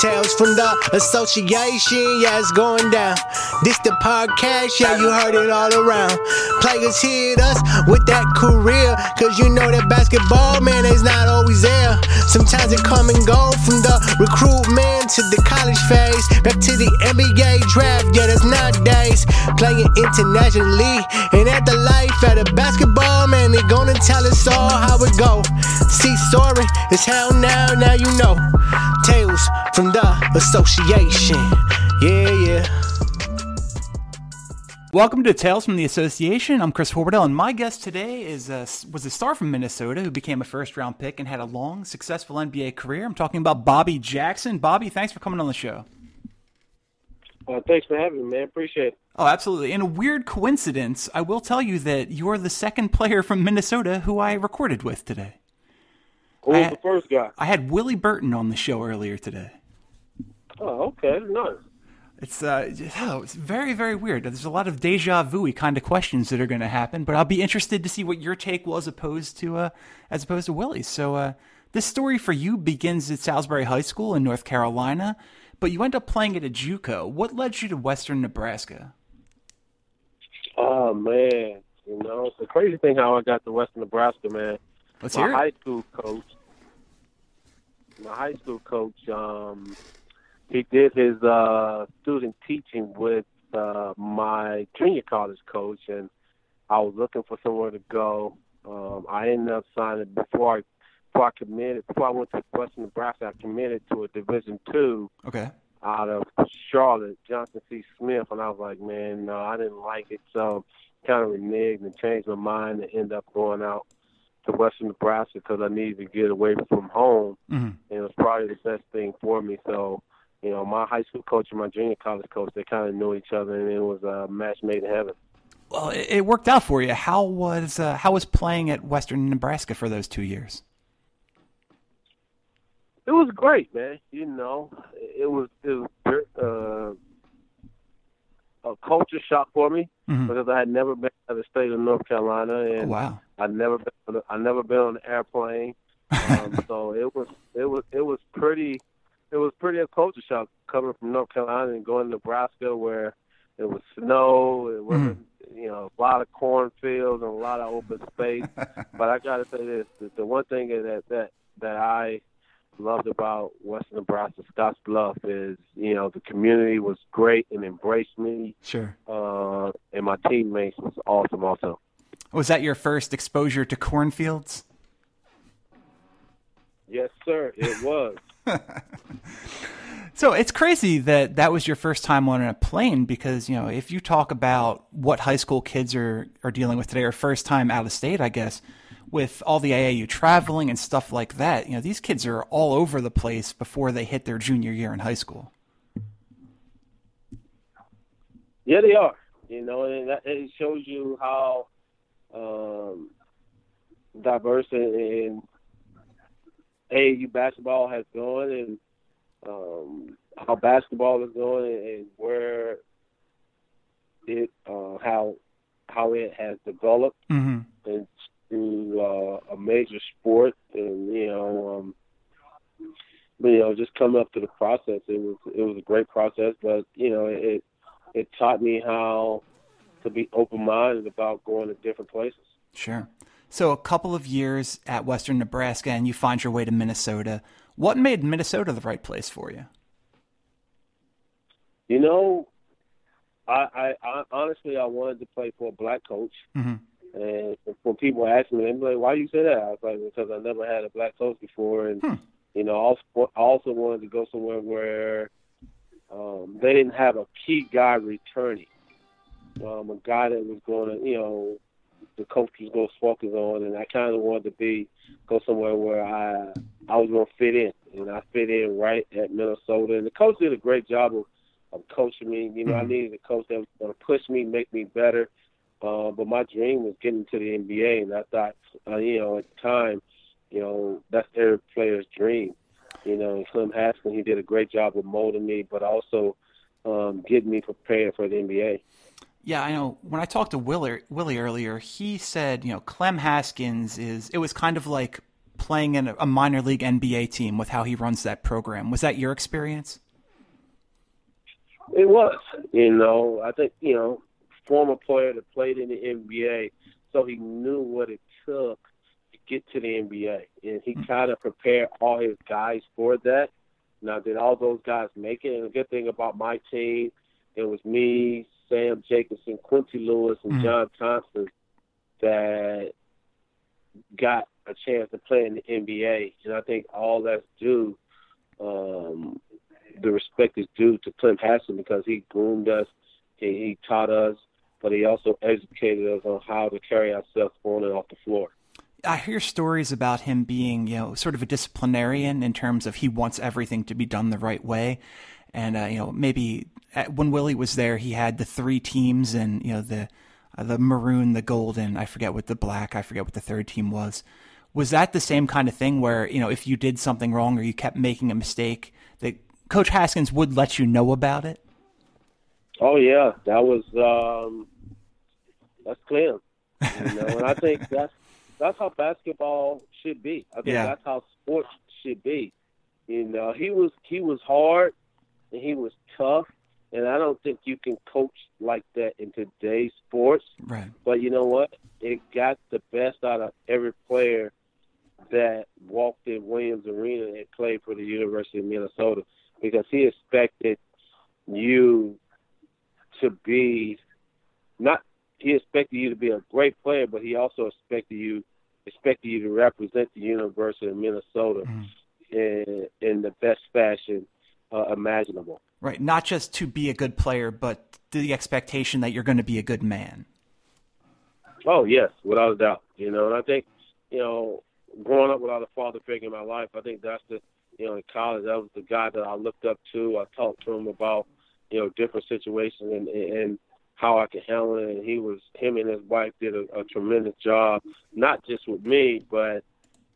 Tales from the association, yeah, it's going down. This the podcast, yeah, you heard it all around. Players hit us with that career, cause you know that basketball, man, is not always there. Sometimes it come and go from the recruitment to the college phase, back to the NBA draft, yeah, that's nowadays. Playing internationally, and at the life at a basketball, man, they gonna tell us all how it go. See, story is how now, now you know. Tales from the association. Yeah, yeah. Welcome to Tales from the Association. I'm Chris Horberdell, and my guest today is uh, was a star from Minnesota who became a first round pick and had a long, successful NBA career. I'm talking about Bobby Jackson. Bobby, thanks for coming on the show. Uh, thanks for having me, man. Appreciate it. Oh, absolutely. In a weird coincidence, I will tell you that you're the second player from Minnesota who I recorded with today. Who was I- the first guy? I had Willie Burton on the show earlier today. Oh, okay, nice. It's uh, oh, it's very very weird. There's a lot of deja vu kind of questions that are going to happen, but I'll be interested to see what your take was opposed to uh, as opposed to Willie's. So uh, this story for you begins at Salisbury High School in North Carolina, but you end up playing at a JUCO. What led you to Western Nebraska? Oh man, you know it's the crazy thing how I got to Western Nebraska, man. Let's my hear it. high school coach, my high school coach, um, he did his uh, student teaching with uh, my junior college coach, and I was looking for somewhere to go. Um, I ended up signing before I before I committed before I went to Western Nebraska. I committed to a Division two Okay. out of Charlotte, Johnson C. Smith, and I was like, man, no, I didn't like it, so kind of reneged and changed my mind and ended up going out to Western Nebraska because I needed to get away from home, Mhm. and it was probably the best thing for me. So, you know, my high school coach and my junior college coach, they kind of knew each other, and it was a match made in heaven. Well, it, it worked out for you. How was uh, how was playing at Western Nebraska for those two years? It was great, man. You know, it was it was uh, a culture shock for me Mhm. because I had never been to the state of North Carolina, Oh, and wow. I'd never been I'd never been on an airplane. Um, so it was it was it was pretty it was pretty a culture shock coming from North Carolina and going to Nebraska where it was snow, it wasn't you know a lot of cornfields and a lot of open space. but I got to say this: the, the one thing that that that I loved about Western Nebraska, Scotts Bluff, is you know the community was great and embraced me, Sure. uh, and my teammates was awesome also. Was that your first exposure to cornfields? Yes, sir, it was. So it's crazy that that was your first time on a plane because you know if you talk about what high school kids are are dealing with today or first time out of state, I guess with all the AAU traveling and stuff like that, you know these kids are all over the place before they hit their junior year in high school. Yeah, they are. You know, and that, it shows you how um, diverse and, and AAU basketball has gone, and um, how basketball is going, and where it uh, how how it has developed Mm-hmm. into uh, a major sport, and you know, um, but, you know, just coming up to the process, it was it was a great process, but you know, it it taught me how to be open minded about going to different places. Sure. So a couple of years at Western Nebraska, and you find your way to Minnesota. What made Minnesota the right place for you? You know, I, I, I honestly I wanted to play for a black coach, Mm-hmm. and when people ask me, they're like, "Why you say that?" I was like, "Because I never had a black coach before, and Hmm. you know, I also, I also wanted to go somewhere where um, they didn't have a key guy returning, um, a guy that was going to, you know, the coach was going to focus on, and I kind of wanted to be go somewhere where I I was going to fit in, and I fit in right at Minnesota, and the coach did a great job of of coaching me. You know, I Mhm. needed a coach that was going to push me, make me better. Uh, but my dream was getting to the NBA, and I thought, uh, you know, at the time, you know, that's every player's dream. You know, and Clem Haskins, he did a great job of molding me, but also um, getting me prepared for the NBA. Yeah, I know. When I talked to Willie, Willie earlier, he said, you know, Clem Haskins is. It was kind of like playing in a minor league NBA team with how he runs that program. Was that your experience? It was, you know, I think, you know, former player that played in the NBA, so he knew what it took to get to the NBA. And he hmm. kind of prepared all his guys for that. Now, did all those guys make it? And the good thing about my team, it was me, Sam Jacobson, Quincy Lewis, and Mhm. John Thomas that got a chance to play in the NBA. And I think all that's due um, the respect is due to Clem Haskins because he groomed us, he, he taught us, but he also educated us on how to carry ourselves on and off the floor. I hear stories about him being, you know, sort of a disciplinarian in terms of he wants everything to be done the right way. And, uh, you know, maybe at, when Willie was there, he had the three teams and, you know, the, uh, the maroon, the golden, I forget what the black, I forget what the third team was. Was that the same kind of thing where, you know, if you did something wrong or you kept making a mistake, that Coach Haskins would let you know about it? Oh yeah, that was um, that's Clem. You know, and I think that's that's how basketball should be. I think Yeah. that's how sports should be. You know, he was he was hard and he was tough, and I don't think you can coach like that in today's sports. Right. But you know what? It got the best out of every player that walked in Williams Arena and played for the University of Minnesota because he expected you to be not he expected you to be a great player, but he also expected you expected you to represent the University of Minnesota Mhm. in in the best fashion uh, imaginable. Right. Not just to be a good player, but the expectation that you're going to be a good man. Oh yes, without a doubt. You know, and I think, you know, growing up without a father figure in my life, I think that's the, you know, in college, that was the guy that I looked up to. I talked to him about, you know, different situations and and how I could handle it. And he was, him and his wife did a, a tremendous job, not just with me, but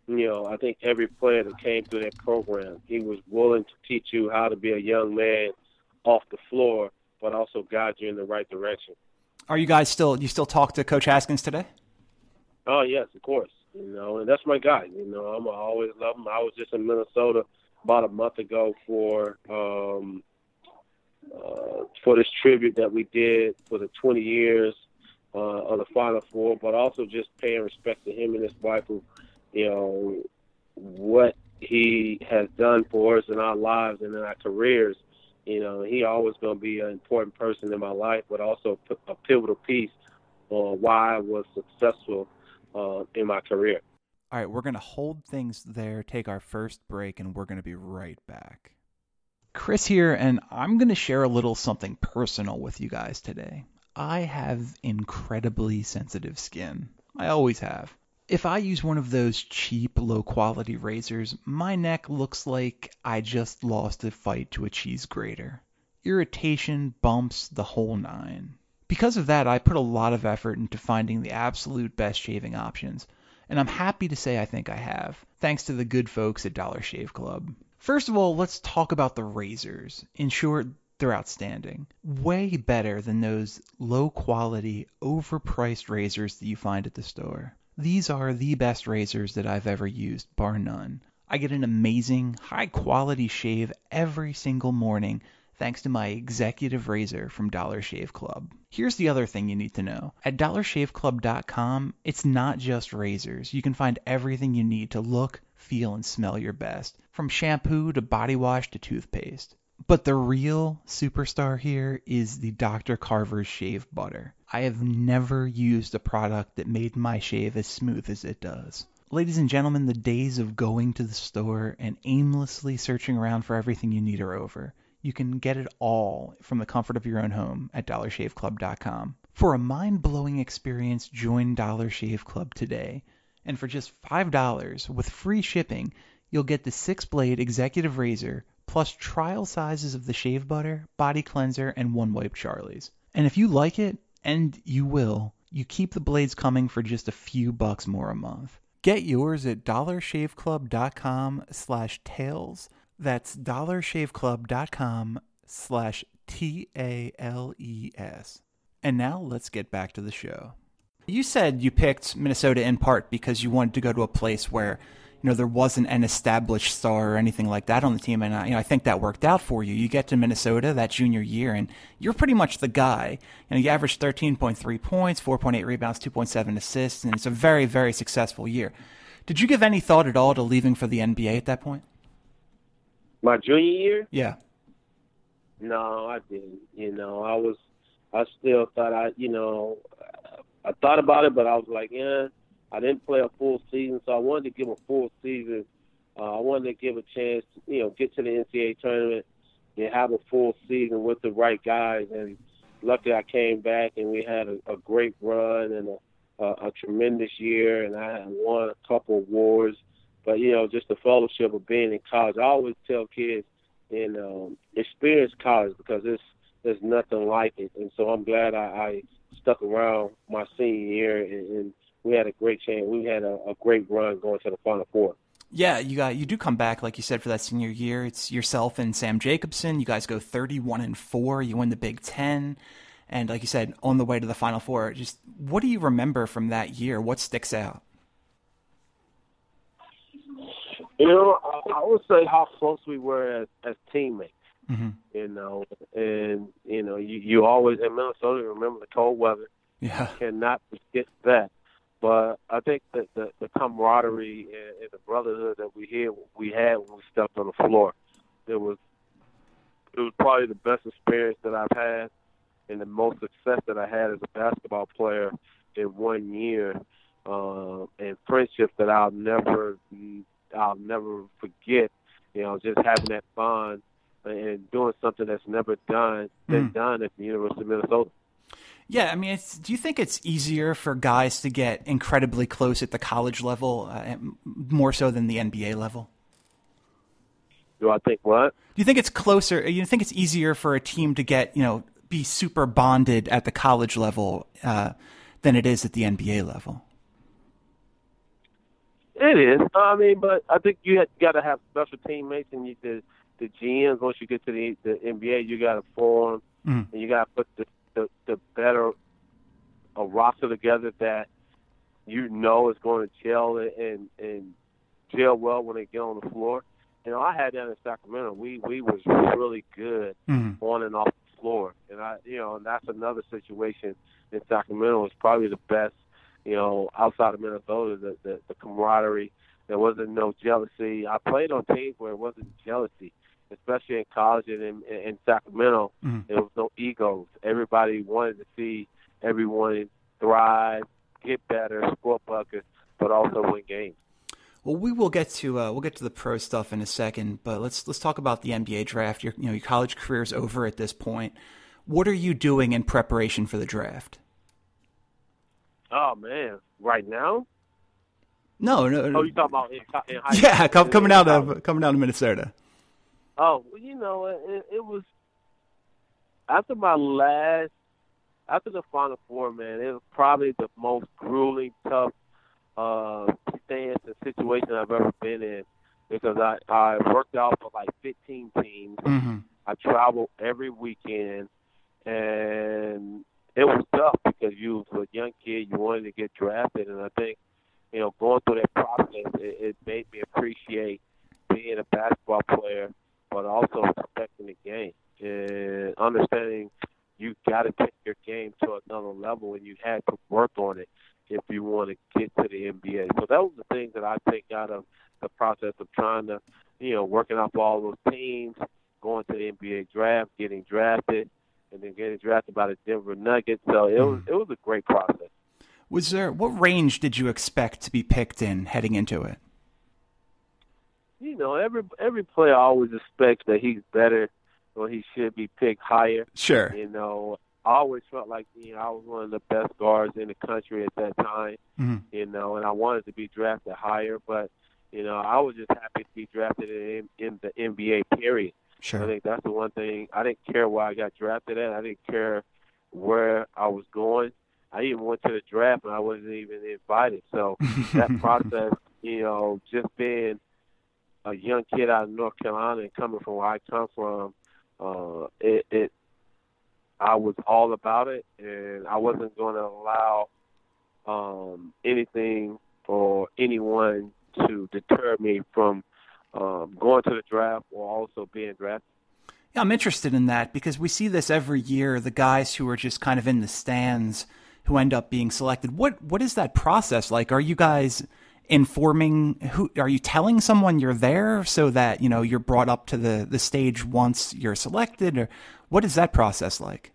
you know, I think every player that came through that program, he was willing to teach you how to be a young man off the floor, but also guide you in the right direction. Are you guys still, you still talk to Coach Haskins today? Oh yes, of course. You know, and that's my guy. You know, I'm I always love him. I was just in Minnesota about a month ago for um uh for this tribute that we did for the 20 years uh of the Final Four, but also just paying respect to him and his wife who, you know, what he has done for us in our lives and in our careers. You know, he always going to be an important person in my life, but also a pivotal piece on why I was successful uh, in my career. All right, we're going to hold things there, take our first break, and we're going to be right back. Chris here, and I'm going to share a little something personal with you guys today. I have incredibly sensitive skin. I always have. If I use one of those cheap, low quality razors, my neck looks like I just lost a fight to a cheese grater. Irritation, bumps, the whole nine. Because of that, I put a lot of effort into finding the absolute best shaving options, and I'm happy to say I think I have, thanks to the good folks at Dollar Shave Club. First of all, let's talk about the razors. In short, they're outstanding. Way better than those low quality, overpriced razors that you find at the store. These are the best razors that I've ever used, bar none. I get an amazing, high quality shave every single morning thanks to my executive razor from Dollar Shave Club. Here's the other thing you need to know. At dollarshaveclub.com, it's not just razors. You can find everything you need to look, feel, and smell your best, from shampoo to body wash to toothpaste. But the real superstar here is the Dr. Carver's Shave Butter. I have never used a product that made my shave as smooth as it does. Ladies and gentlemen, the days of going to the store and aimlessly searching around for everything you need are over. You can get it all from the comfort of your own home at dollarshaveclub.com. For a mind-blowing experience, join Dollar Shave Club today. And for just $5 with free shipping, you'll get the 6-blade executive razor plus trial sizes of the shave butter, body cleanser, and one wipe Charlie's. And if you like it, and you will, you keep the blades coming for just a few bucks more a month. Get yours at dollarshaveclub.com slash tales. That's dollarshaveclub.com slash T-A-L-E-S. And now let's get back to the show. You said you picked Minnesota in part because you wanted to go to a place where you know there wasn't an established star or anything like that on the team, and I, you know I think that worked out for you. You get to Minnesota that junior year, and you're pretty much the guy. You know, you averaged 13.3 points, 4.8 rebounds, 2.7 assists, and it's a very very successful year. Did you give any thought at all to leaving for the NBA at that point? My junior year? Yeah. No, I didn't. You know, I was, I still thought I, you know, I thought about it, but I was like, yeah, I didn't play a full season, so I wanted to give a full season. Uh, I wanted to give a chance, to, you know, get to the NCAA tournament and have a full season with the right guys. And luckily, I came back and we had a, a great run and a, a, a tremendous year, and I had won a couple awards. But you know, just the fellowship of being in college. I always tell kids, and um, experience college because it's there's nothing like it. And so I'm glad I, I stuck around my senior year, and, and we had a great chance. We had a, a great run going to the Final Four. Yeah, you got you do come back like you said for that senior year. It's yourself and Sam Jacobson. You guys go 31 and 4. You win the Big 10 and like you said on the way to the final four. Just what do you remember from that year? What sticks out? You know, I, I would say how close we were as, as teammates. Mm-hmm. You know, and you know, you you always in Minnesota remember the cold weather. Yeah. Cannot forget that. But I think that the, the camaraderie and, and the brotherhood that we had we had when we stepped on the floor, it was it was probably the best experience that I've had and the most success that I had as a basketball player in one year, uh, and friendships that I'll never I'll never forget. You know, just having that bond and doing something that's never done been Mm. done at the University of Minnesota. Yeah, I mean, it's, do you think it's easier for guys to get incredibly close at the college level, uh, more so than the NBA level? Do I think what? Do you think it's closer? You think it's easier for a team to get, you know, be super bonded at the college level uh, than it is at the NBA level? It is. I mean, but I think you got to have special teammates, and you, the the GMs. Once you get to the the NBA, you got to form, Mm. and you got to put the, the the better a roster together that you know is going to gel and and gel well when they get on the floor. You know, I had that in Sacramento. We we was really good Mhm. on and off the floor, and I you know, and that's another situation in Sacramento. is probably the best you know, outside of Minnesota, the, the, the camaraderie. There wasn't no jealousy. I played on teams where it wasn't jealousy, especially in college and in, in Sacramento. Mhm. There was no egos. Everybody wanted to see everyone thrive, get better, score buckets, but also win games. Well, we will get to uh, we'll get to the pro stuff in a second, but let's let's talk about the NBA draft. Your you know your college career is over at this point. What are you doing in preparation for the draft? Oh man, right now? No, no, no. Oh, you talking about in, in high yeah, school? coming In out college. of coming down to Minnesota. Oh, well, you know, it, it was after my last, after the Final Four, man. It was probably the most grueling, tough uh, stance and situation I've ever been in because I I worked out for like 15 teams. Mm-hmm. I traveled every weekend, and it was tough because you was a young kid, you wanted to get drafted, and I think, you know, going through that process, it, it made me appreciate being a basketball player, but also respecting the game and understanding you got to take your game to another level, and you had to work on it if you want to get to the NBA. So that was the things that I take out of the process of trying to, you know, working off all those teams, going to the NBA draft, getting drafted, and then getting drafted by the Denver Nuggets. So it was mm. it was a great process. Was there what range did you expect to be picked in heading into it? You know, every every player always expects that he's better or he should be picked higher. Sure. You know, I always felt like you know I was one of the best guards in the country at that time. Mhm. You know, and I wanted to be drafted higher, but you know I was just happy to be drafted in, in the NBA. Period. Sure. I think that's the one thing. I didn't care where I got drafted at. I didn't care where I was going. I even went to the draft and I wasn't even invited. So that process, you know, just being a young kid out of North Carolina and coming from where I come from, uh, it, it I was all about it, and I wasn't going to allow um, anything or anyone to deter me from um, going to the draft or also being drafted. Yeah, I'm interested in that because we see this every year. The guys who are just kind of in the stands who end up being selected. What what is that process like? Are you guys informing who are you telling someone you're there so that you know you're brought up to the the stage once you're selected or what is that process like?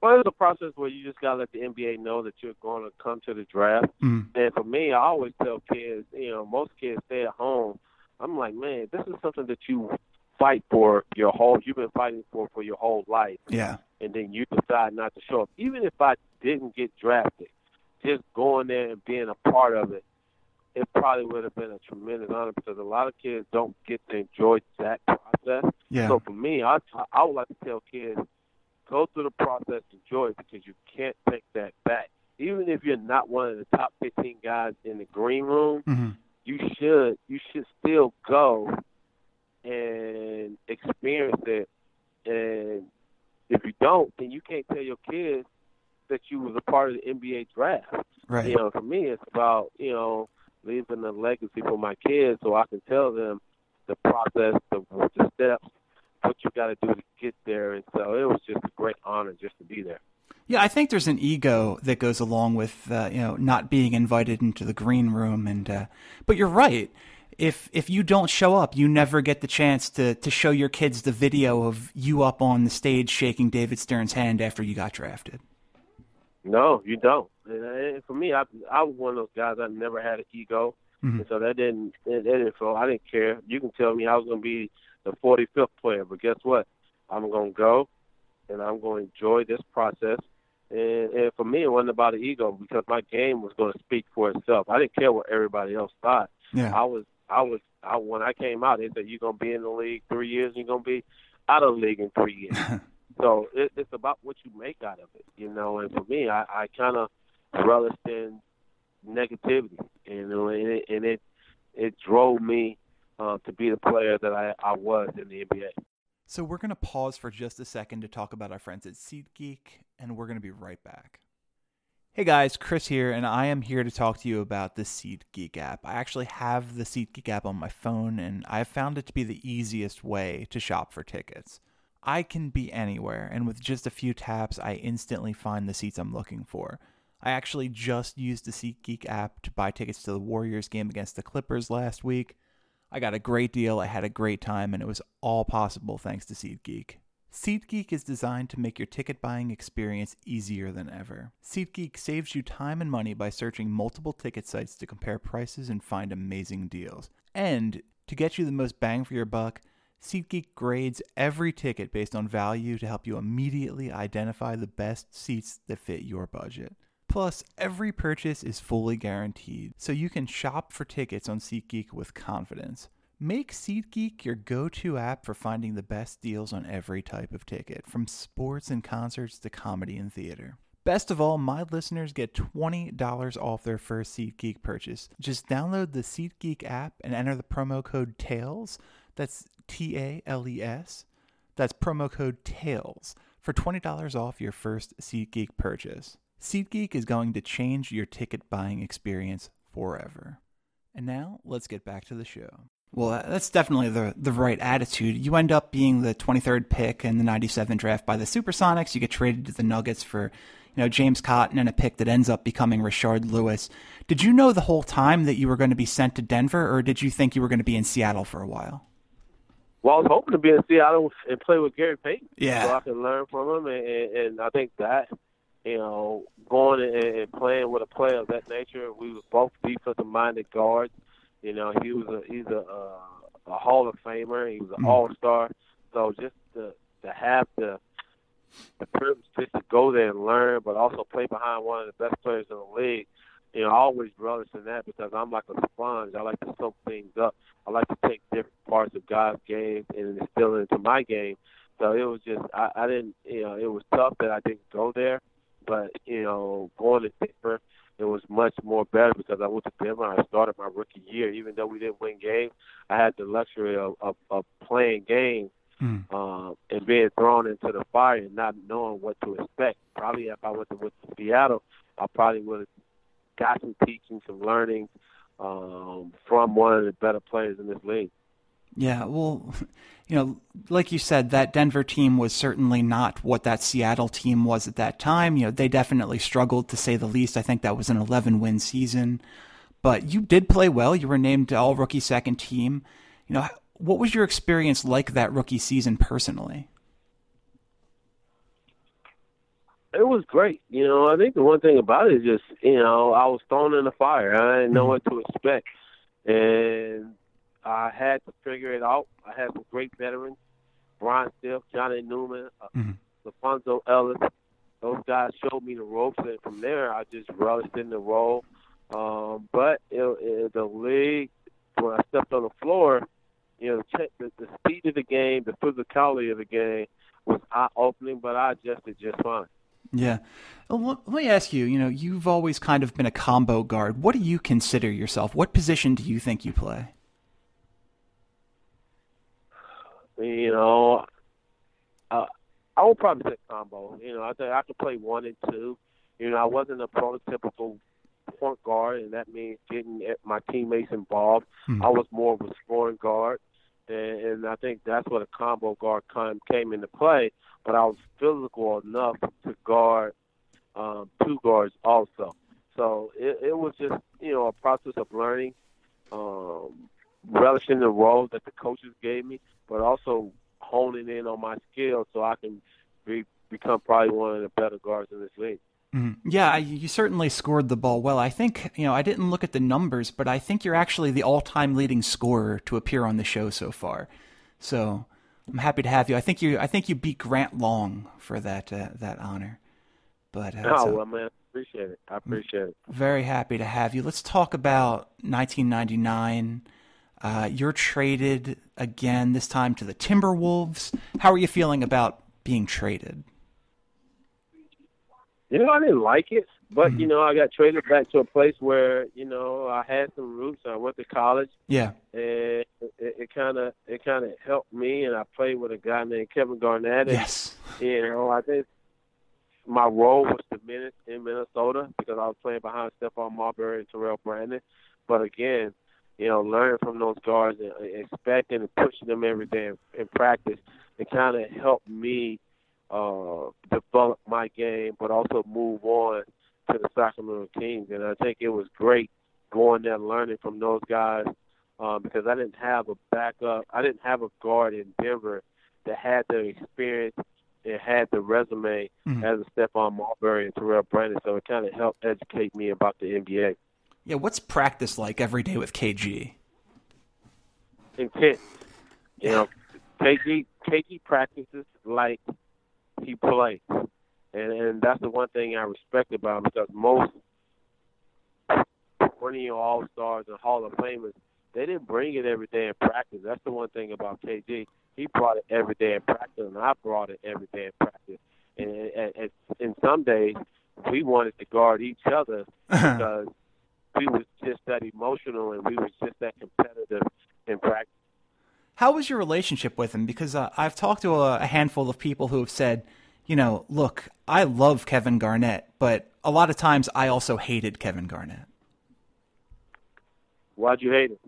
Well it's a process where you just got to let the nba know that you're going to come to the draft. Mm. and for me i always tell kids you know most kids stay at home. I'm like man this is something that you fight for your whole you've been fighting for for your whole life. Yeah. And then you decide not to show up. Even if i didn't get drafted just going there and being a part of it it probably would have been a tremendous honor because a lot of kids don't get to enjoy that process. Yeah. So for me, I I would like to tell kids go through the process, enjoy it because you can't take that back. Even if you're not one of the top 15 guys in the green room, mm-hmm. you should you should still go and experience it. And if you don't, then you can't tell your kids that you was a part of the NBA draft. Right. You know, for me, it's about you know leaving a legacy for my kids so I can tell them the process, the, the steps, what you got to do to get there. And so it was just a great honor just to be there. Yeah, I think there's an ego that goes along with uh, you know not being invited into the green room, and uh, but you're right. If if you don't show up, you never get the chance to to show your kids the video of you up on the stage shaking David Stern's hand after you got drafted. No, you don't. And for me, I I was one of those guys. I never had an ego, mm-hmm. and so that didn't that didn't feel. I didn't care. You can tell me I was going to be the 45th player, but guess what? I'm going to go, and I'm going to enjoy this process. And, and for me, it wasn't about an ego because my game was going to speak for itself. I didn't care what everybody else thought. Yeah. I was I was I when I came out, they said you're going to be in the league three years, and you're going to be out of the league in three years. So it, it's about what you make out of it, you know. And for me, I, I kind of relished in negativity, and it and it, it drove me uh, to be the player that I, I was in the NBA. So we're going to pause for just a second to talk about our friends at SeatGeek, and we're going to be right back. Hey guys, Chris here, and I am here to talk to you about the SeatGeek app. I actually have the SeatGeek app on my phone, and I have found it to be the easiest way to shop for tickets. I can be anywhere, and with just a few taps, I instantly find the seats I'm looking for. I actually just used the SeatGeek app to buy tickets to the Warriors game against the Clippers last week. I got a great deal, I had a great time, and it was all possible thanks to SeatGeek. SeatGeek is designed to make your ticket buying experience easier than ever. SeatGeek saves you time and money by searching multiple ticket sites to compare prices and find amazing deals. And to get you the most bang for your buck, SeatGeek grades every ticket based on value to help you immediately identify the best seats that fit your budget. Plus, every purchase is fully guaranteed, so you can shop for tickets on SeatGeek with confidence. Make SeatGeek your go to app for finding the best deals on every type of ticket, from sports and concerts to comedy and theater. Best of all, my listeners get $20 off their first SeatGeek purchase. Just download the SeatGeek app and enter the promo code TALES. That's T A L E S. That's promo code TALES for $20 off your first SeatGeek purchase. SeatGeek is going to change your ticket buying experience forever. And now, let's get back to the show. Well, that's definitely the the right attitude. You end up being the 23rd pick in the 97 draft by the Supersonics. You get traded to the Nuggets for, you know, James Cotton and a pick that ends up becoming Rashard Lewis. Did you know the whole time that you were going to be sent to Denver or did you think you were going to be in Seattle for a while? Well, I was hoping to be in Seattle and play with Gary Payton, yeah. so I can learn from him, and, and I think that you know, going and playing with a player of that nature, we were both defensive-minded guards. You know, he was a he's a a, a Hall of Famer. He was an mm-hmm. All Star. So just to to have the the privilege just to go there and learn, but also play behind one of the best players in the league, you know, I always relish in that because I'm like a sponge. I like to soak things up. I like to take different parts of God's game and instill it into my game. So it was just I, I didn't you know, it was tough that I didn't go there. But, you know, going to Denver it was much more better because I went to Denver I started my rookie year. Even though we didn't win games, I had the luxury of, of, of playing games mm. uh, and being thrown into the fire and not knowing what to expect. Probably if I went to, went to Seattle, I probably would have got some teaching, some learning um, from one of the better players in this league. Yeah, well, you know, like you said, that Denver team was certainly not what that Seattle team was at that time. You know, they definitely struggled to say the least. I think that was an 11 win season, but you did play well. You were named all rookie second team. You know, what was your experience like that rookie season personally? It was great. You know, I think the one thing about it is just, you know, I was thrown in the fire. I didn't know mm-hmm. what to expect. And I had to figure it out. I had some great veterans, Bryant Stith, Johnny Newman, uh, mm-hmm. Ellis. Those guys showed me the ropes, and from there, I just relished in the role. Um, but it, it, the league, when I stepped on the floor, you know, the, the, the speed of the game, the physicality of the game was eye-opening, but I adjusted just fine. Yeah. Well, let me ask you, you know, you've always kind of been a combo guard. What do you consider yourself? What position do you think you play? You know, uh, I would probably say combo. You know, I think I could play one and two. You know, I wasn't a prototypical point guard, and that means getting my teammates involved. Mm-hmm. I was more of a scoring guard, and, and I think that's where the combo guard come, came into play. But I was physical enough to guard um, two guards also. So it, it was just you know a process of learning, um, relishing the role that the coaches gave me, but also honing in on my skills so I can be, become probably one of the better guards in this league. Mm-hmm. Yeah, you certainly scored the ball well. I think, you know, I didn't look at the numbers, but I think you're actually the all time leading scorer to appear on the show so far. So I'm happy to have you. I think you I think you beat Grant Long for that uh, that honor. But uh, oh, so, well, man, appreciate it. I appreciate it. Very happy to have you. Let's talk about 1999. Uh, you're traded again, this time to the Timberwolves. How are you feeling about being traded? You know, I didn't like it, but mm-hmm. you know, I got traded back to a place where you know I had some roots. I went to college. Yeah, and it kind of it kind of helped me, and I played with a guy named Kevin Garnett. And, yes, you know, I think my role was diminished in Minnesota because I was playing behind Stephon Marbury and Terrell Brandon. But again, you know, learning from those guards and expecting and pushing them every day in, in practice, it kind of helped me uh, develop my game, but also move on to the Sacramento Kings. And I think it was great going there, learning from those guys, um, because I didn't have a backup. I didn't have a guard in Denver that had the experience and had the resume mm-hmm. as a Stephon Marbury and Terrell Brandon. So it kind of helped educate me about the NBA. Yeah, what's practice like every day with KG? Intense. You know, KG KG practices like he plays, and and that's the one thing I respect about him because most perennial All Stars and Hall of Famers they didn't bring it every day in practice. That's the one thing about KG. He brought it every day in practice, and I brought it every day in practice. And, and, and in some days, we wanted to guard each other because we was just that emotional and we was just that competitive in practice. How was your relationship with him? Because uh, I've talked to a, a handful of people who have said, you know, look, I love Kevin Garnett, but a lot of times I also hated Kevin Garnett. Why'd you hate him?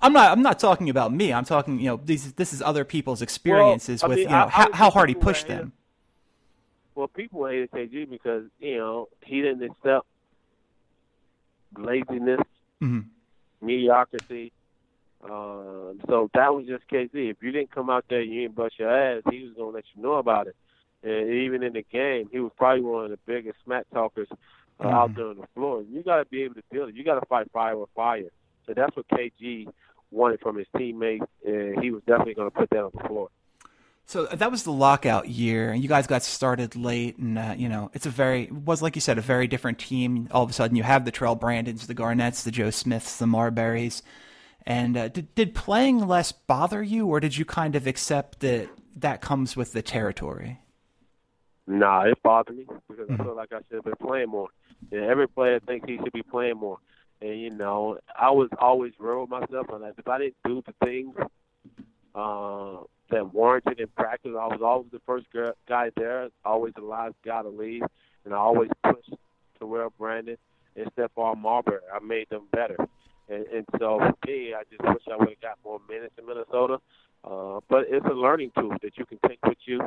I'm not. I'm not talking about me. I'm talking. You know, these. This is other people's experiences well, with mean, you know how, how hard he pushed them. Well, people hated KG because you know he didn't accept laziness, mm-hmm. mediocrity. Um, so that was just KG. If you didn't come out there, you didn't bust your ass. He was gonna let you know about it. And even in the game, he was probably one of the biggest smack talkers uh, mm-hmm. out there on the floor. You got to be able to deal it. You got to fight fire with fire. So that's what KG wanted from his teammates, and he was definitely going to put that on the floor. So that was the lockout year, and you guys got started late, and uh, you know it's a very it was like you said a very different team. All of a sudden, you have the Terrell Brandons, the Garnetts, the Joe Smiths, the Marburys, and uh, did did playing less bother you, or did you kind of accept that that comes with the territory? Nah, it bothered me because mm-hmm. I feel like I should have been playing more. And every player thinks he should be playing more. And you know, I was always real with myself, and if I didn't do the things uh, that warranted in practice, I was always the first guy there, always the last guy to leave, and I always pushed Terrell Brandon and Stephon Marbury. I made them better. And, and so for me, I just wish I would have got more minutes in Minnesota. Uh, but it's a learning tool that you can take with you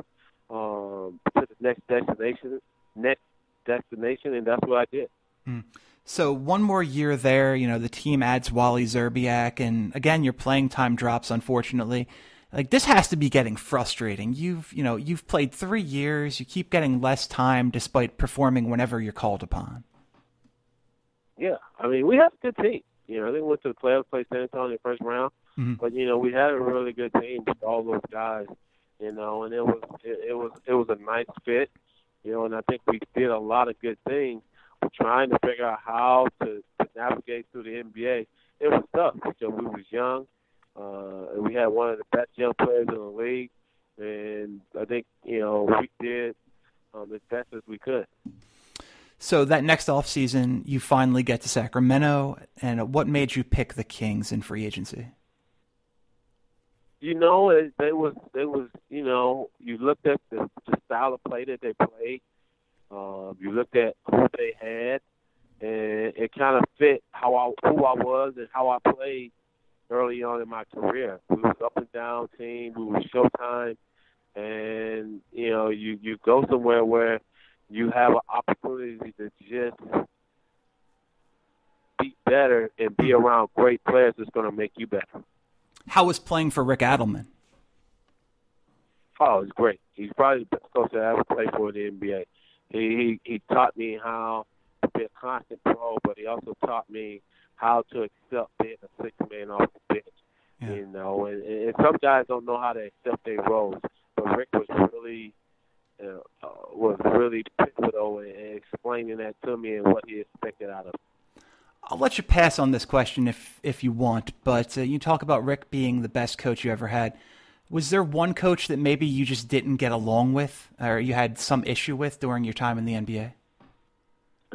um, to the next destination, next destination, and that's what I did. Mm. So one more year there, you know, the team adds Wally Szczerbiak, and again, your playing time drops, unfortunately. Like this has to be getting frustrating. You've, you know, you've played three years. You keep getting less time despite performing whenever you're called upon. Yeah, I mean, we have a good team. You know, they went to the playoffs, played San Antonio in the first round, mm-hmm. but you know, we had a really good team with all those guys. You know, and it was it, it was it was a nice fit. You know, and I think we did a lot of good things We're trying to figure out how to, to navigate through the NBA. It was tough because we was young, uh, and we had one of the best young players in the league, and I think you know we did um, as best as we could. So that next off season, you finally get to Sacramento, and what made you pick the Kings in free agency? You know, it, it was it was you know you looked at the, the style of play that they played um, you looked at who they had, and it kind of fit how I who I was and how I played early on in my career. We was up and down team. We was Showtime, and you know you you go somewhere where you have an opportunity to just be better and be mm-hmm. around great players that's going to make you better. How was playing for Rick Adelman? Oh, it's great. He's probably the best coach I ever played for in the NBA. He, he he taught me how to be a constant pro, but he also taught me how to accept being a six man off the bench. Yeah. You know, and, and some guys don't know how to accept their roles, but Rick was really uh, uh, was really pivotal in, in explaining that to me and what he expected out of. Me. I'll let you pass on this question if if you want, but uh, you talk about Rick being the best coach you ever had. Was there one coach that maybe you just didn't get along with, or you had some issue with during your time in the NBA?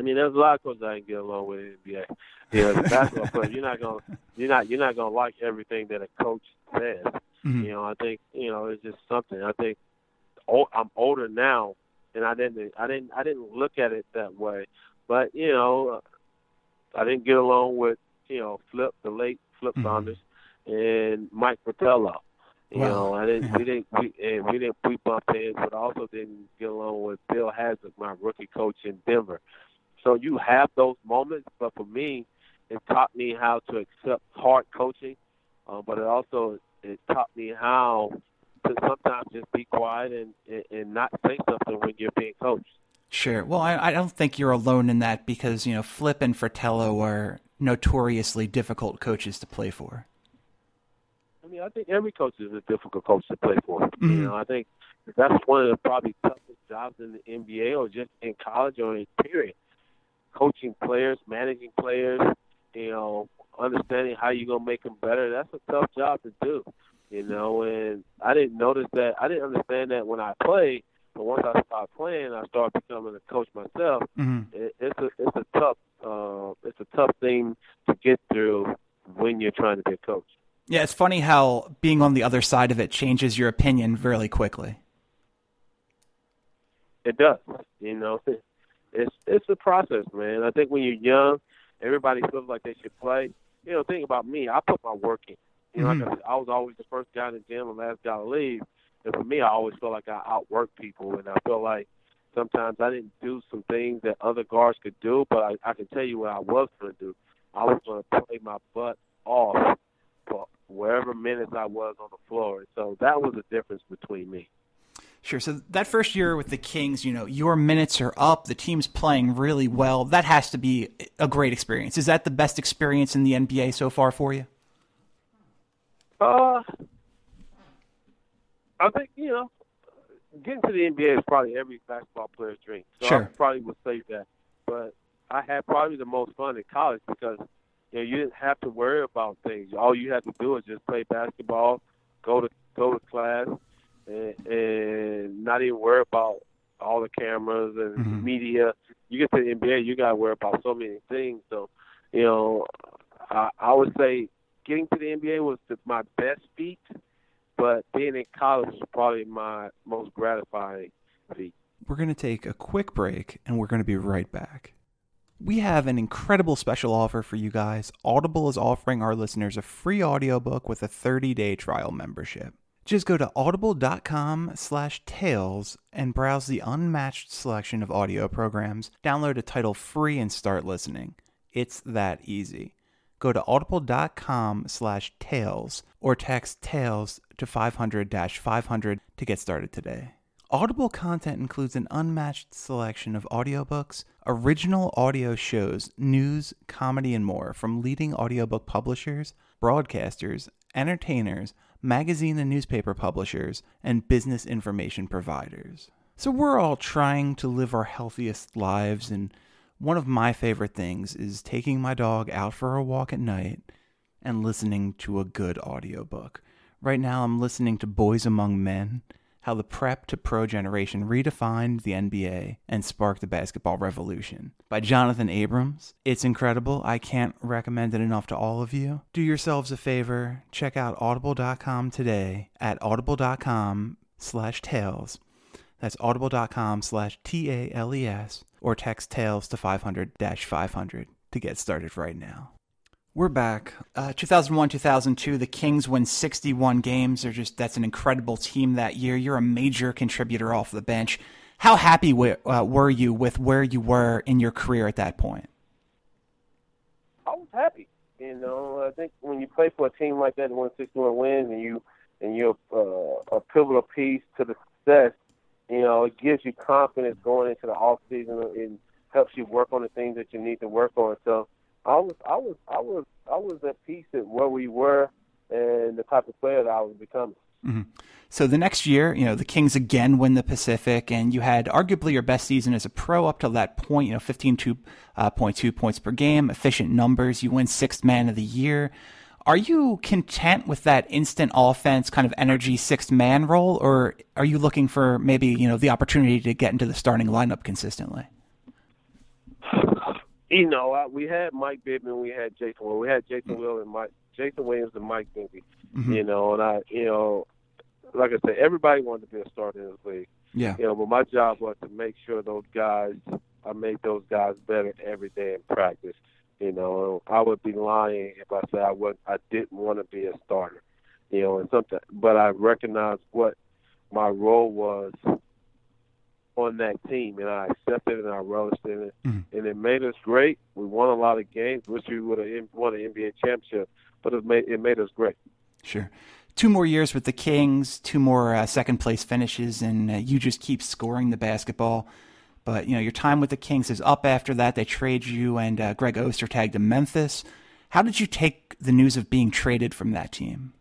I mean, there's a lot of coaches I didn't get along with in the NBA. You know, basketball player, you're not gonna, you're not, you're not gonna like everything that a coach says. Mm-hmm. You know, I think, you know, it's just something. I think I'm older now, and I didn't, I didn't, I didn't look at it that way. But you know, I didn't get along with, you know, Flip, the late Flip mm-hmm. Saunders, and Mike Fratello. You wow. know, I didn't. We didn't. We and we didn't. We bumped heads, but also didn't get along with Bill Hanzlik, my rookie coach in Denver. So you have those moments, but for me, it taught me how to accept hard coaching, uh, but it also it taught me how to sometimes just be quiet and, and not say something when you're being coached. Sure. Well, I, I don't think you're alone in that because you know Flip and Fratello are notoriously difficult coaches to play for. I mean, I think every coach is a difficult coach to play for. Mm-hmm. You know, I think that's one of the probably toughest jobs in the NBA or just in college or in period. Coaching players, managing players, you know, understanding how you're gonna make them better. That's a tough job to do. You know, and I didn't notice that. I didn't understand that when I played. But once I started playing, I started becoming a coach myself. Mm-hmm. It, it's a it's a tough uh, it's a tough thing to get through when you're trying to be a coach. Yeah, it's funny how being on the other side of it changes your opinion really quickly. It does. You know, it's it's a process, man. I think when you're young, everybody feels like they should play. You know, think about me. I put my work in. You know, mm-hmm. like I, said, I was always the first guy in the gym and last guy to leave. And for me, I always felt like I outworked people, and I felt like sometimes I didn't do some things that other guards could do. But I, I can tell you what I was going to do. I was going to play my butt off for wherever minutes I was on the floor. So that was the difference between me. Sure. So that first year with the Kings, you know, your minutes are up. The team's playing really well. That has to be a great experience. Is that the best experience in the NBA so far for you? Uh, I think you know getting to the NBA is probably every basketball player's dream. So Sure. I probably would say that. But I had probably the most fun in college because you know you didn't have to worry about things. All you had to do is just play basketball, go to go to class, and, and not even worry about all the cameras and Mhm. media. You get to the NBA, you got to worry about so many things. So, you know, I, I would say getting to the NBA was the, my best feat, but being in college was probably my most gratifying feat. We're going to take a quick break and we're going to be right back. We have an incredible special offer for you guys. Audible is offering our listeners a free audiobook with a 30-day trial membership. Just go to audible.com slash tales and browse the unmatched selection of audio programs. Download a title free and start listening. It's that easy. Go to audible.com slash tales or text tales to 500-500 to get started today. Audible content includes an unmatched selection of audiobooks, original audio shows, news, comedy, and more from leading audiobook publishers, broadcasters, entertainers, magazine and newspaper publishers, and business information providers. So we're all trying to live our healthiest lives, and one of my favorite things is taking my dog out for a walk at night and listening to a good audiobook. Right now, I'm listening to Boys Among Men How the Prep to Pro Generation Redefined the NBA and Sparked the Basketball Revolution by Jonathan Abrams. It's incredible. I can't recommend it enough to all of you. Do yourselves a favor, check out audible.com today at audible.com slash tales. That's audible.com slash T A L E S or text tales to 500 500 to get started right now. We're back. Uh, 2001, 2002, the Kings win 61 games. They're just that's an incredible team that year. You're a major contributor off the bench. How happy w- uh, were you with where you were in your career at that point? I was happy. You know, I think when you play for a team like that and win 61 wins, and you and you're uh, a pivotal piece to the success, you know, it gives you confidence going into the off season and helps you work on the things that you need to work on. So I was, I was, I was, I was at peace at where we were and the type of player that I was becoming. So the next year, you know, the Kings again win the Pacific, and you had arguably your best season as a pro up to that point. You know, 15.2 uh, points per game, efficient numbers. You win sixth man of the year. Are you content with that instant offense kind of energy sixth man role, or are you looking for maybe you know the opportunity to get into the starting lineup consistently? You know, I, we had Mike Bittman, we had Jason Will, we had Jason Will and Mike, Jason Williams and Mike Binkley. Mm-hmm. You know, and I, you know, like I said, everybody wanted to be a starter in this league. Yeah. You know, but my job was to make sure those guys, I made those guys better every day in practice. You know, I would be lying if I said I would I didn't want to be a starter. You know, and something, but I recognized what my role was on that team, and I accepted it and I relished in it, and it made us great. We won a lot of games, which we would have won an NBA championship, but it made it made us great. Sure. Two more years with the Kings, two more uh, second place finishes, and uh, you just keep scoring the basketball. But you know your time with the Kings is up after that. They trade you and uh, Greg Ostertag to Memphis. How did you take the news of being traded from that team?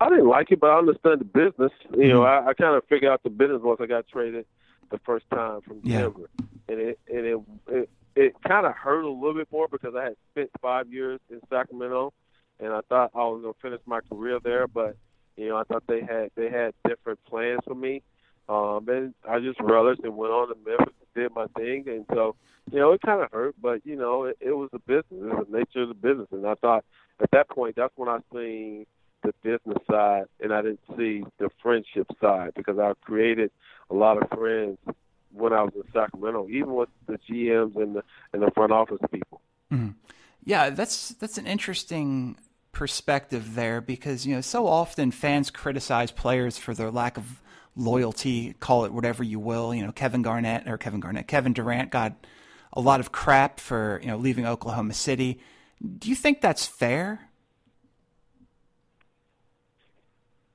I didn't like it, but I understand the business. You know, I, I kind of figured out the business once I got traded the first time from Yeah. Denver, and it and it it, it kind of hurt a little bit more because I had spent five years in Sacramento, and I thought I was gonna finish my career there, but you know, I thought they had they had different plans for me. Um, and I just relished and went on to Memphis and did my thing, and so you know, it kind of hurt, but you know, it, it was a business. It was the nature of the business, and I thought at that point that's when I seen the business side, and I didn't see the friendship side because I created a lot of friends when I was in Sacramento, even with the GMs and the and the front office people. Mm-hmm. Yeah, that's that's an interesting perspective there because you know so often fans criticize players for their lack of loyalty, call it whatever you will. You know, Kevin Garnett or Kevin Garnett, Kevin Durant got a lot of crap for you know leaving Oklahoma City. Do you think that's fair?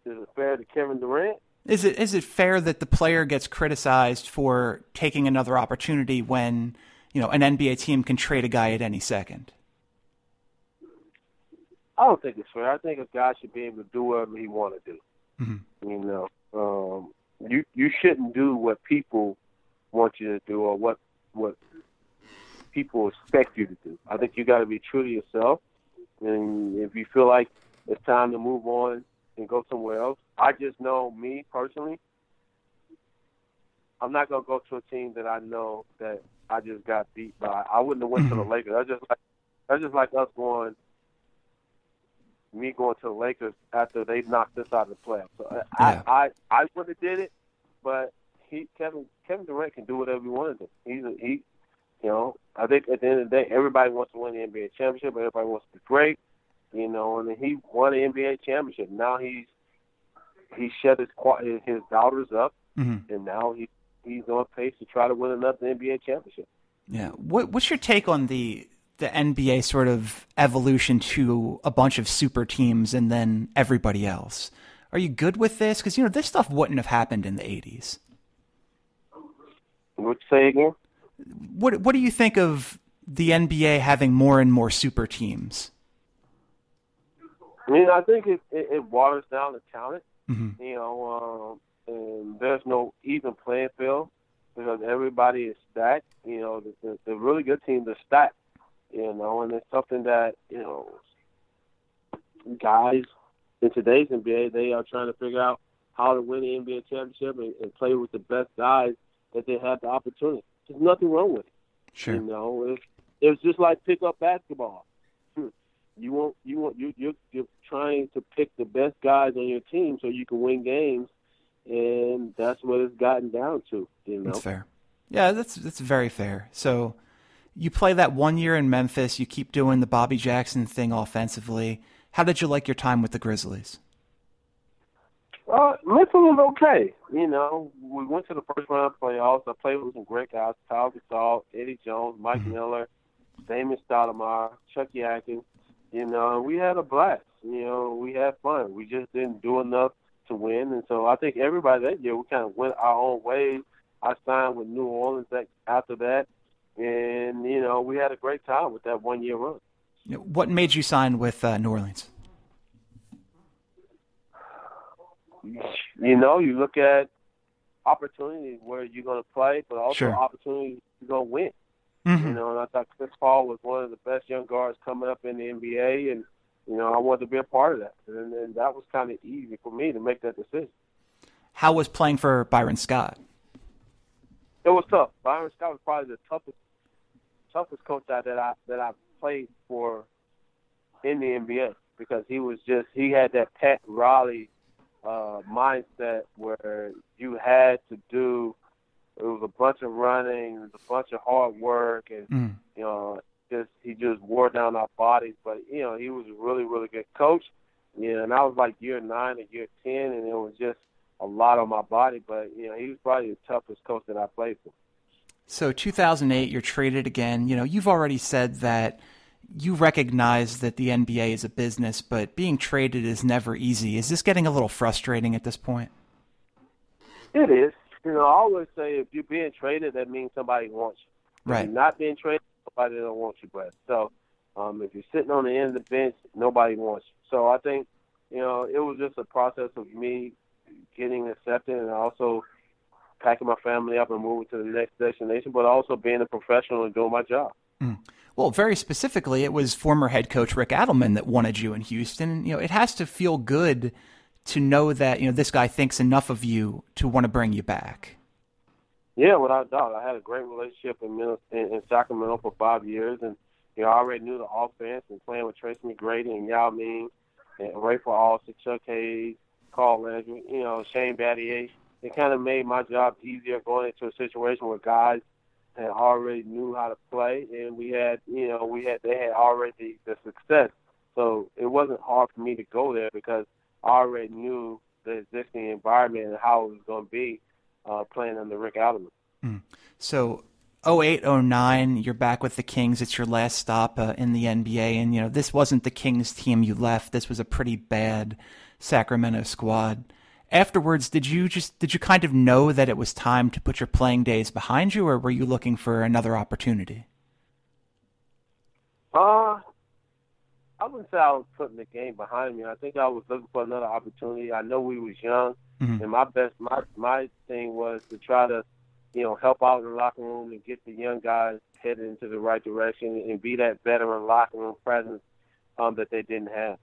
Is it fair to Kevin Durant? Is it is it fair that the player gets criticized for taking another opportunity when you know an NBA team can trade a guy at any second? I don't think it's fair. I think a guy should be able to do whatever he want to do. You know, um, you you shouldn't do what people want you to do or what what people expect you to do. I think you got to be true to yourself, and if you feel like it's time to move on and go somewhere else, I just know me personally. I'm not gonna go to a team that I know that I just got beat by. I wouldn't have went to the Mhm. Lakers. That's just like that's just like us going, me going to the Lakers after they knocked us out of the playoffs. So Yeah. I, I I would have did it, but he Kevin Kevin Durant can do whatever he wanted to. He's a, he, you know. I think at the end of the day, everybody wants to win the NBA championship. Everybody wants to be great, you know. And he won the NBA championship. Now he's he shut his his doubters up, hmm and now he he's on pace to try to win another NBA championship. Yeah. What, what's your take on the the NBA sort of evolution to a bunch of super teams and then everybody else? Are you good with this? Because you know this stuff wouldn't have happened in the '80s. What say again? What What do you think of the NBA having more and more super teams? I mean, I think it, it, it waters down the talent. hmm You know, um, and there's no even playing field because everybody is stacked. You know, the, the, the really good teams are stacked. You know, and it's something that you know, guys in today's NBA they are trying to figure out how to win the NBA championship and, and play with the best guys that they have the opportunity. There's nothing wrong with it. Sure. You know, it's it's just like pickup basketball. You want you want you you're, you're trying to pick the best guys on your team so you can win games, and that's what it's gotten down to. You know, That's fair. Yeah, that's that's very fair. So you play that one year in Memphis. You keep doing the Bobby Jackson thing offensively. How did you like your time with the Grizzlies? uh, Memphis was okay. You know, we went to the first round of playoffs. I played with some great guys: Kyle Gasol, Eddie Jones, Mike Mhm. Miller, Damon Stoudemire, Chucky Atkins. You know, we had a blast. You know, we had fun. We just didn't do enough to win, and so I think everybody that year we kind of went our own ways. I signed with New Orleans that, after that, and you know we had a great time with that one year run. What made you sign with uh, New Orleans? You know, you look at opportunities where you're going to play, but also Sure. opportunities you're going to win. Mhm. You know, and I thought Chris Paul was one of the best young guards coming up in the NBA, and you know I wanted to be a part of that, and, and that was kind of easy for me to make that decision. How was playing for Byron Scott? It was tough. Byron Scott was probably the toughest toughest coach that that I that I played for in the NBA because he was just he had that Pat Riley uh, mindset where you had to do it was a bunch of running, it was a bunch of hard work, and Mm. you know just he just wore down our bodies. But you know he was a really really good coach. Yeah, and I was like year nine or year ten, and it was just a lot on my body. But you know he was probably the toughest coach that I played for. So 2008, you're traded again. You know, you've already said that you recognize that the NBA is a business, but being traded is never easy. Is this getting a little frustrating at this point? It is. You know, I always say if you're being traded, that means somebody wants you. If Right. you're not being traded, somebody don't want you, Brett. So um, if you're sitting on the end of the bench, nobody wants you. So I think, you know, it was just a process of me getting accepted and also packing my family up and moving to the next destination, but also being a professional and doing my job. Well, very specifically, it was former head coach Rick Adelman that wanted you in Houston. You know, it has to feel good to know that you know this guy thinks enough of you to want to bring you back. Yeah, without a doubt. I had a great relationship in, in, in Sacramento for five years, and you know, I already knew the offense and playing with Tracy McGrady and Yao Ming and Rafer Alston, Chuck Hayes, Carl Landry, you know, Shane Battier. It kind of made my job easier going into a situation where guys had already knew how to play, and we had, you know, we had they had already the success. So it wasn't hard for me to go there because already knew the existing environment and how it was going to be uh, playing under Rick Adelman. So 08, 09, you're back with the Kings. It's your last stop uh, in the NBA, and you know this wasn't the Kings team you left. This was a pretty bad Sacramento squad. Afterwards, did you just did you kind of know that it was time to put your playing days behind you, or were you looking for another opportunity? Uh, I wouldn't say I was putting the game behind me. I think I was looking for another opportunity. I know we was young, Mm-hmm. And my best, my my thing was to try to, you know, help out in the locker room and get the young guys headed into the right direction and be that veteran locker room presence um, that they didn't have.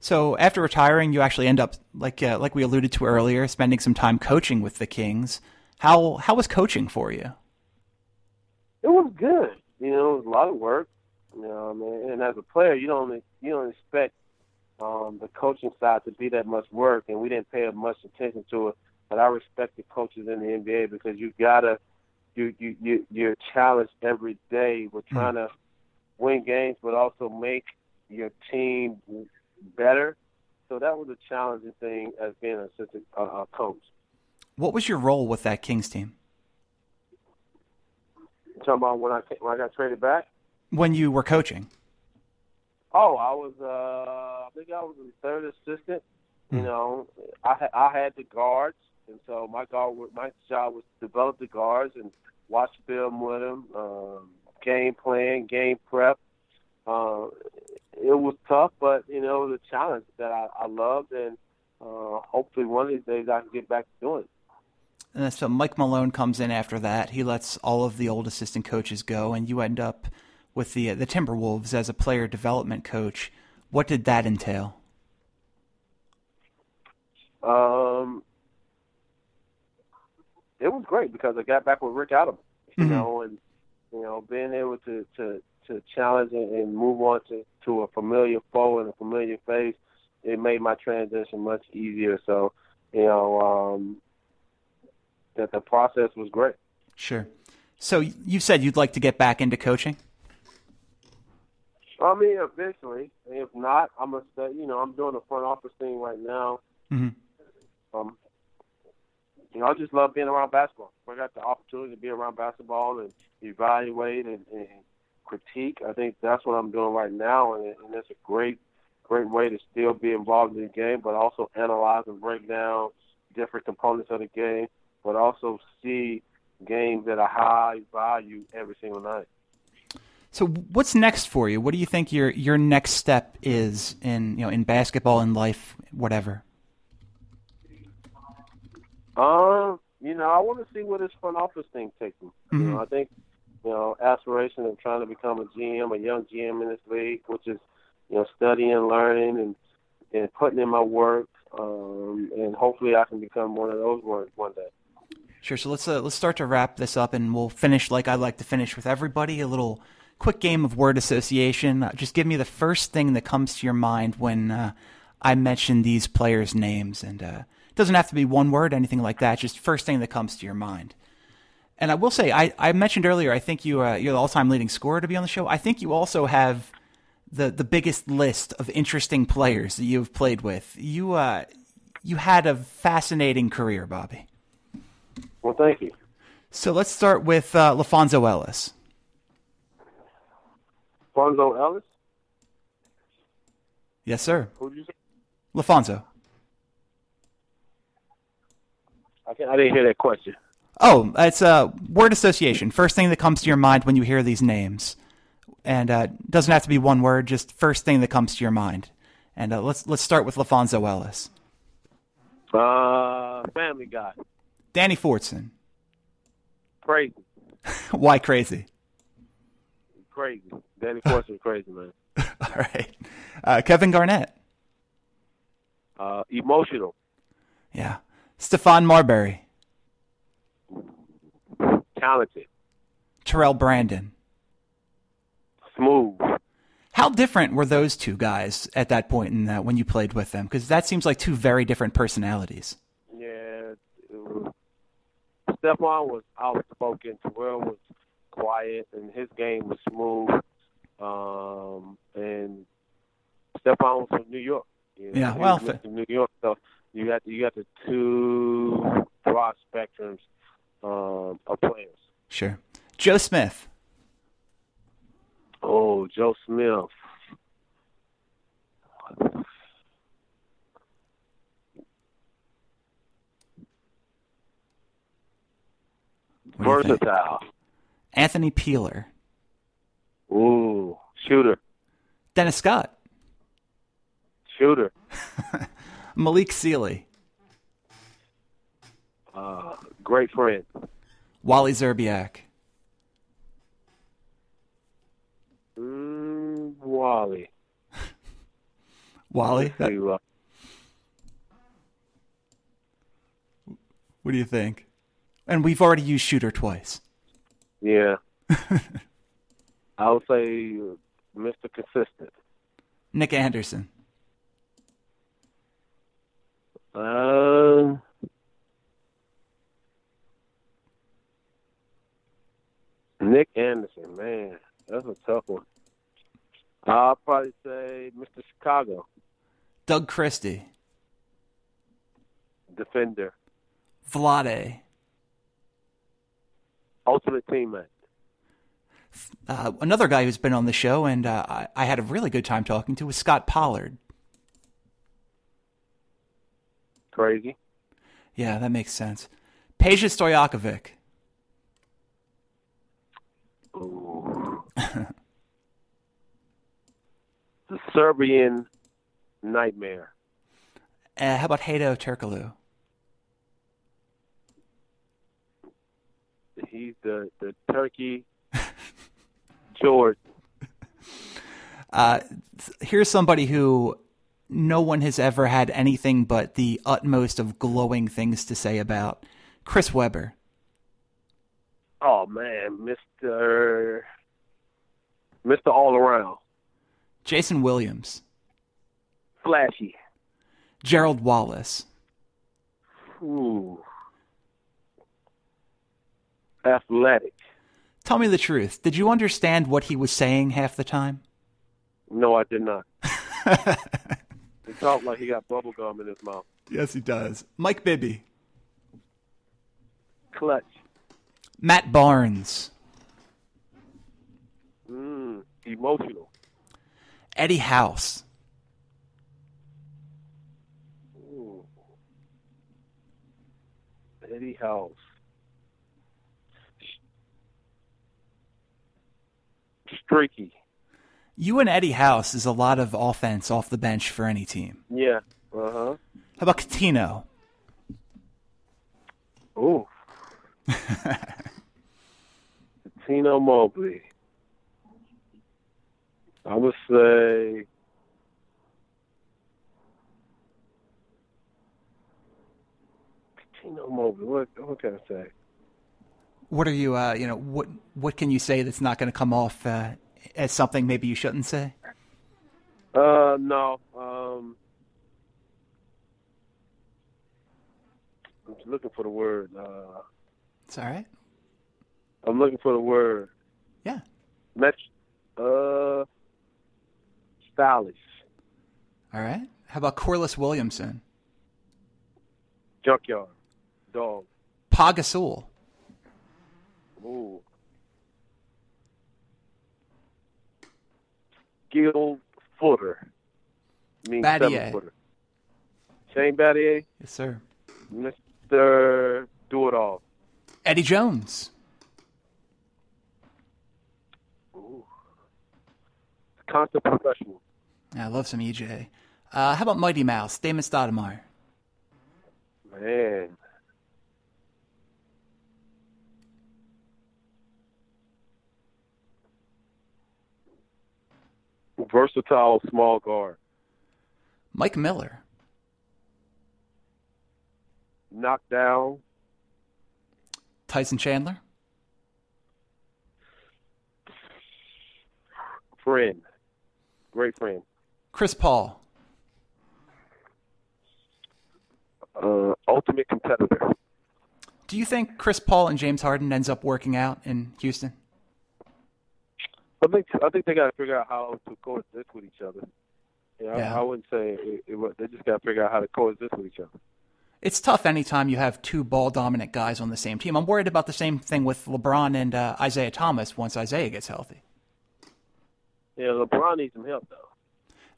So after retiring, you actually end up like uh, like we alluded to earlier, spending some time coaching with the Kings. How how was coaching for you? It was good. You know, it was a lot of work. You know, I mean, and as a player, you don't you don't expect um, the coaching side to be that much work, and we didn't pay much attention to it. But I respect the coaches in the NBA because you gotta you you you you're challenged every day with hmm. trying to win games, but also make your team better. So that was a challenging thing as being an assistant uh, coach. What was your role with that Kings team? You talking about when I when I got traded back? When you were coaching. Oh, I was. Uh, I think I was the third assistant. You hmm. know, I I had the guards, and so my guard my job was to develop the guards and watch film with them, um, game plan, game prep. Uh, it was tough, but you know, it was a challenge that I, I loved, and uh, hopefully one of these days I can get back to doing it. And so Mike Malone comes in after that. He lets all of the old assistant coaches go, and you end up with the the Timberwolves as a player development coach. What did that entail? Um, it was great because I got back with Rick Adelman, you mm-hmm. know, and you know, being able to to to challenge and move on to to a familiar foe and a familiar face, it made my transition much easier. So, you know, um, that the process was great. Sure. So you said you'd like to get back into coaching. I mean, eventually. If not, I'm stay. You know, I'm doing the front office thing right now. Mm-hmm. Um, you know, I just love being around basketball. I got the opportunity to be around basketball and evaluate and, and critique. I think that's what I'm doing right now, and, and it's a great, great way to still be involved in the game, but also analyze and break down different components of the game, but also see games at a high value every single night. So what's next for you? What do you think your your next step is in you know in basketball in life, whatever? Um, you know, I want to see where this front office thing takes me. Mm-hmm. You know, I think you know aspiration of trying to become a GM, a young GM in this league, which is you know studying, learning, and and putting in my work, um, and hopefully I can become one of those one one day. Sure. So let's uh, let's start to wrap this up, and we'll finish like I like to finish with everybody a little quick game of word association. Uh, just give me the first thing that comes to your mind when uh, I mention these players' names, and uh, it doesn't have to be one word, anything like that. Just first thing that comes to your mind. And I will say, I, I mentioned earlier, I think you uh, you're the all-time leading scorer to be on the show. I think you also have the the biggest list of interesting players that you've played with. You uh, you had a fascinating career, Bobby. Well, thank you. So let's start with uh, LaPhonso Ellis. Fonzo Ellis? Yes, sir. Who'd you say? LaPhonso. I, I didn't hear that question. Oh, it's a word association. First thing that comes to your mind when you hear these names, and uh, doesn't have to be one word. Just first thing that comes to your mind. And uh, let's let's start with LaPhonso Ellis. Uh, Family Guy. Danny Fortson. Crazy. Why crazy? Crazy. Danny Fortson crazy, man. All right. Uh, Kevin Garnett. Uh, emotional. Yeah. Stephon Marbury. Talented. Terrell Brandon. Smooth. How different were those two guys at that point in that when you played with them? Because that seems like two very different personalities. Yeah. Stephon was outspoken. Terrell was quiet, and his game was smooth. Um, and Stephon was from New York. You know, yeah, well, from New York, so you got you got the two broad spectrums um, of players. Sure, Joe Smith. Oh, Joe Smith. Versatile. Anthony Peeler. Ooh, shooter. Dennis Scott. Shooter. Malik Sealy. Uh, great friend. Wally Szczerbiak. Mm, Wally. Wally? That- uh, what do you think? And we've already used Shooter twice. yeah. I would say uh, Mr. Consistent. Nick Anderson. Uh, Nick Anderson, man, that's a tough one. I'll probably say Mr. Chicago, Doug Christie. defender, Vlade. ultimate teammate. Uh, another guy who's been on the show and uh, I, I had a really good time talking to was Scott Pollard. Crazy. Yeah, that makes sense. Peja Stojakovic. Ooh. the Serbian nightmare. Uh, how about Hedo Turkoglu? He's the the Turkey George. Uh, here's somebody who no one has ever had anything but the utmost of glowing things to say about. Chris Webber. Oh man, Mister Mister All Around, Jason Williams. flashy. Gerald Wallace. Ooh. Athletic. Tell me the truth. Did you understand what he was saying half the time? No, I did not. he talked like he got bubble gum in his mouth. Yes, he does. Mike Bibby. Clutch. Matt Barnes. Mm, emotional. Eddie House. Ooh. Eddie House. You and Eddie House is a lot of offense off the bench for any team. Yeah. Uh huh. How about Cuttino? Ooh. Tino Mobley. I would say Tino Mobley. What what can I say? What are you, uh, you know, what what can you say that's not going to come off uh, as something maybe you shouldn't say? Uh no. Um I'm looking for the word. Uh It's all right. I'm looking for the word. Yeah. Met uh stylish. All right. How about Corliss Williamson? Junkyard. Dog. Pau Gasol. Ooh. Gil Footer. Means Battier. seven footer. Shane Battier, Yes, sir. Mr. Do It All. Eddie Jones. Constant professional. I love some EJ. Uh, how about Mighty Mouse? Damon Stoudemire. Man. Versatile small guard. Mike Miller. Knockdown. Tyson Chandler. Friend. Great friend. Chris Paul. Uh, ultimate competitor. Do you think Chris Paul and James Harden ends up working out in Houston? I think I think they got to figure out how to coexist with each other. Yeah, Yeah. I, I wouldn't say it, it, they just got to figure out how to coexist with each other. It's tough anytime you have two ball dominant guys on the same team. I'm worried about the same thing with LeBron and uh, Isaiah Thomas once Isaiah gets healthy. Yeah, LeBron needs some help though.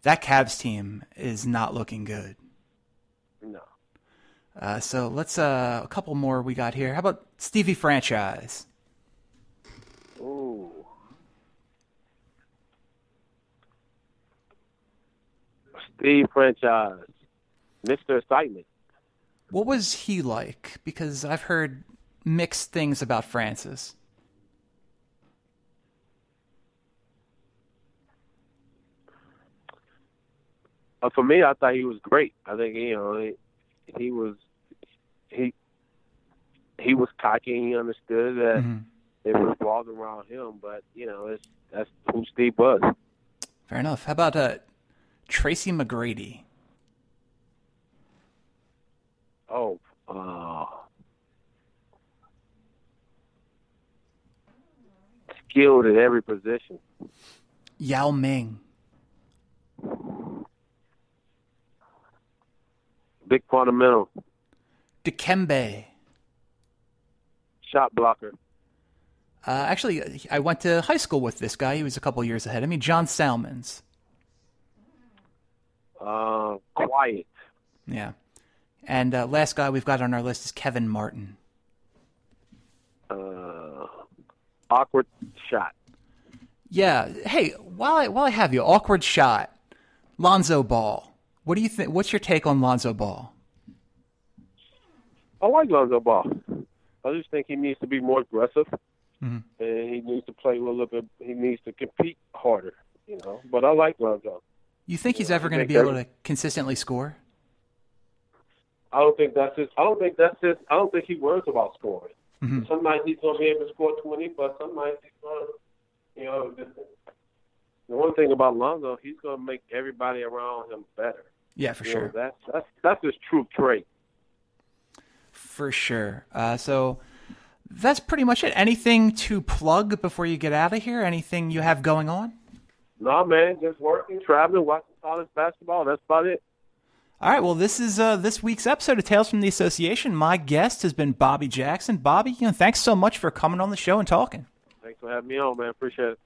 That Cavs team is not looking good. No. Uh, so let's uh, a couple more we got here. How about Stevie Franchise? Ooh. Steve franchise, Mr. Excitement. What was he like? Because I've heard mixed things about Francis. Uh, for me, I thought he was great. I think you know he, he was he he was cocky. He understood that Mm-hmm. it was revolved around him, but you know it's that's who Steve was. Fair enough. How about uh, Tracy McGrady? Oh, uh, skilled at every position. Yao Ming. Big fundamental Dikembe. shot blocker. Uh, actually, I went to high school with this guy. He was a couple years ahead of me. John Salmons. Uh, quiet. Yeah. And uh, last guy we've got on our list is Kevin Martin. Uh, awkward shot. Yeah. Hey, while I while I have you, awkward shot. Lonzo Ball. What do you think? What's your take on Lonzo Ball? I like Lonzo Ball. I just think he needs to be more aggressive, Mhm. and he needs to play a little bit. He needs to compete harder, you know. But I like Lonzo. You think he's ever going to be able to consistently score? I don't think that's his. I don't think that's his. I don't think he worries about scoring. Mhm. Some nights he's gonna be able to score twenty, but some nights he's gonna, you know. The one thing about Lonzo, he's gonna make everybody around him better. Yeah, for You know, sure. that's that's that's his true trait. For sure. Uh, so that's pretty much it. Anything to plug before you get out of here? Anything you have going on? No man, just working, traveling, watching college basketball. That's about it. All right. Well, this is uh, this week's episode of Tales from the Association. My guest has been Bobby Jackson. Bobby, you know, thanks so much for coming on the show and talking. Thanks for having me on, man. Appreciate it.